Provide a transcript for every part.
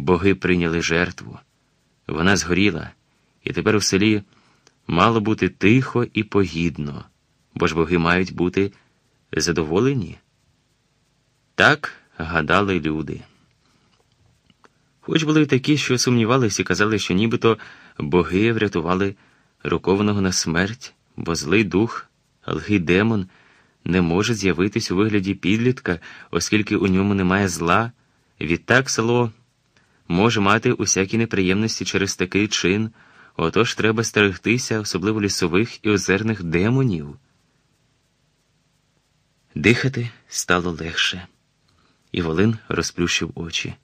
боги прийняли жертву. Вона згоріла, і тепер у селі мало бути тихо і погідно, бо ж боги мають бути задоволені. Так гадали люди. Хоч були й такі, що сумнівалися і казали, що нібито боги врятували рукованого на смерть, бо злий дух, алгий демон не може з'явитись у вигляді підлітка, оскільки у ньому немає зла. Відтак село може мати усякі неприємності через такий чин, отож треба стерегтися, особливо лісових і озерних демонів. Дихати стало легше, і Волин розплющив очі.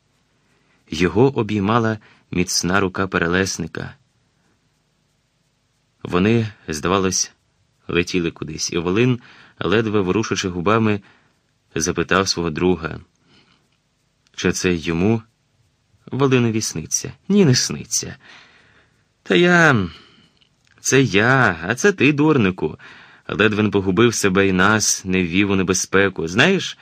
Його обіймала міцна рука перелесника. Вони, здавалось, летіли кудись, і Волин, ледве ворушачи губами, запитав свого друга, чи це йому Волинові сниться? Ні, не сниться. Та я. Це я, а це ти, дурнику. Ледвин погубив себе і нас, не ввів у небезпеку. Знаєш,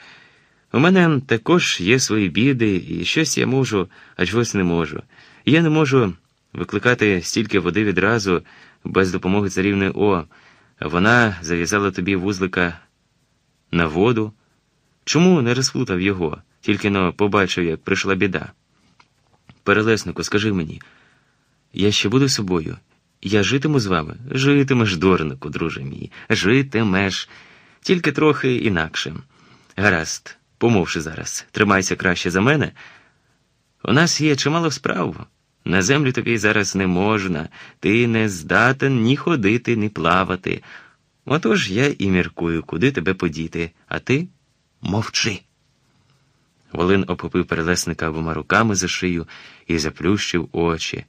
у мене також є свої біди, і щось я можу, а чогось не можу. Я не можу викликати стільки води відразу без допомоги царівни О. Вона зав'язала тобі вузлика на воду. Чому не розплутав його, тільки но побачив, як прийшла біда? Перелеснику, скажи мені, я ще буду собою. Я житиму з вами? Житимеш, дурнику, друже мій, житимеш, тільки трохи інакше. Гаразд, помовши зараз, тримайся краще за мене. У нас є чимало справ. На землю тобі зараз не можна, ти не здатен ні ходити, ні плавати. Отож я і міркую, куди тебе подіти, а ти мовчи. Волин обхопив перелесника обома руками за шию і заплющив очі.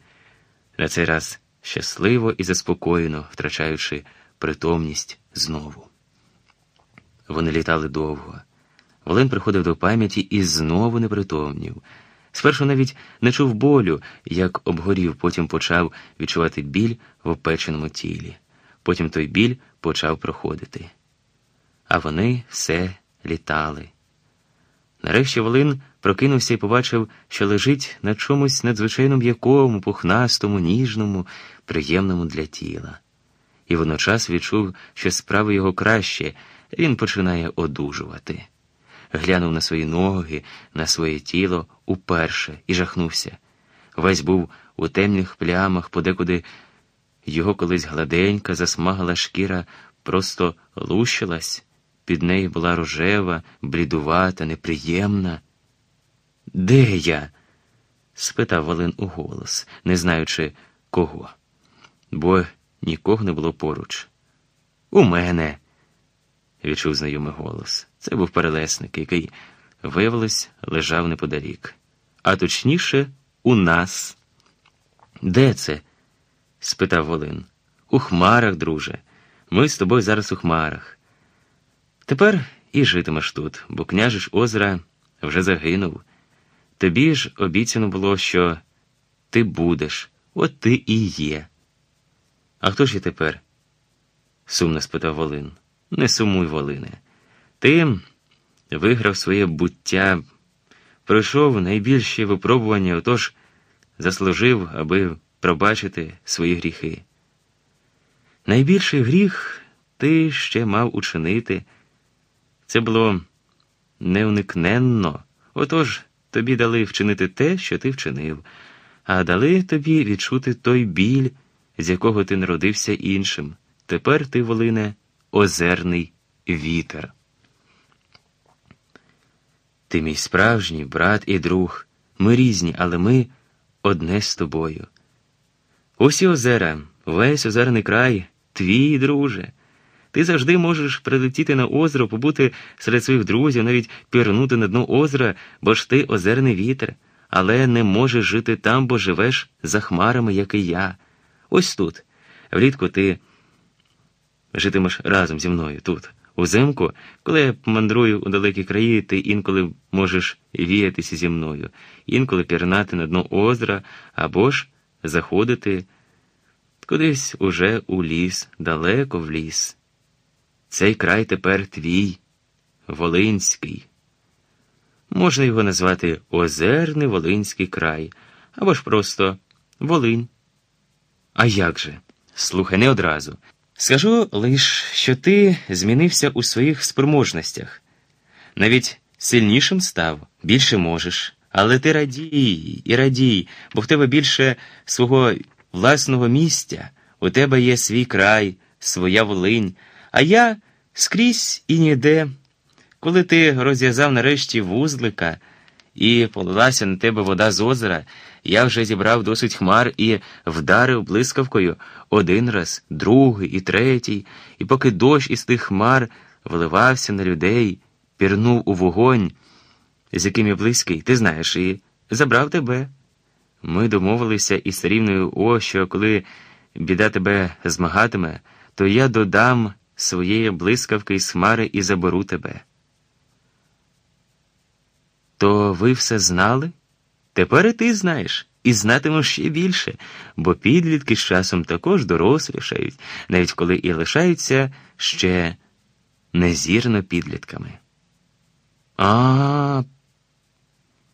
На цей раз щасливо і заспокоєно, втрачаючи притомність знову. Вони літали довго. Волин приходив до пам'яті і знову непритомнів. Спершу навіть не чув болю, як обгорів, потім почав відчувати біль в опеченому тілі. Потім той біль почав проходити. А вони все літали. Нарешті Волин прокинувся і побачив, що лежить на чомусь надзвичайно м'якому, пухнастому, ніжному, приємному для тіла. І водночас відчув, що справи його краще, він починає одужувати. Глянув на свої ноги, на своє тіло уперше і жахнувся. Весь був у темних плямах, подекуди його колись гладенька, засмагала шкіра просто лущилась. Під нею була рожева, блідувата, неприємна. Де я? спитав Валин у голос, не знаючи кого, бо нікого не було поруч. У мене, відчув знайомий голос. Це був перелесник, який, виявилось, лежав неподалік. А точніше, у нас. Де це? спитав Волин. У хмарах, друже. Ми з тобою зараз у хмарах. Тепер і житимеш тут, бо княжич озера вже загинув. Тобі ж обіцяно було, що ти будеш, от ти і є. А хто ж я тепер? сумно спитав Волин. Не сумуй, Волине. Ти виграв своє буття, пройшов найбільші випробування, отож заслужив, аби пробачити свої гріхи. Найбільший гріх ти ще мав учинити. Це було неуникненно. Отож тобі дали вчинити те, що ти вчинив, а дали тобі відчути той біль, з якого ти народився іншим. Тепер ти, Волине, озерний вітер. Ти мій справжній брат і друг. Ми різні, але ми одне з тобою. Усі озера, весь озерний край, твій, друже. Ти завжди можеш прилетіти на озеро, побути серед своїх друзів, навіть пірнути на дно озера, бо ж ти озерний вітер, але не можеш жити там, бо живеш за хмарами, як і я. Ось тут. Влітку ти житимеш разом зі мною тут. Узимку, коли я мандрую у далекі краї, ти інколи можеш віятися зі мною, інколи пірнати на дно озера або ж заходити кудись уже у ліс, далеко в ліс. Цей край тепер твій, Волинський. Можна його назвати Озерний Волинський край або ж просто Волинь. А як же? Слухай, не одразу. Скажу лиш, що ти змінився у своїх спроможностях. Навіть сильнішим став, більше можеш. Але ти радій і радій, бо в тебе більше свого власного місця, у тебе є свій край, своя волинь, а я скрізь і ніде. Коли ти розв'язав нарешті вузлика і полилася на тебе вода з озера, я вже зібрав досить хмар і вдарив блискавкою один раз, другий і третій, і поки дощ із тих хмар виливався на людей, пірнув у вогонь, з яким я близький, ти знаєш, і забрав тебе. Ми домовилися із рівною О, що коли біда тебе змагатиме, то я додам своєї блискавки з хмари і заберу тебе. То ви все знали? Тепер і ти знаєш, і знатимеш ще більше, бо підлітки з часом також дорослішають, навіть коли і лишаються ще незірно підлітками. А,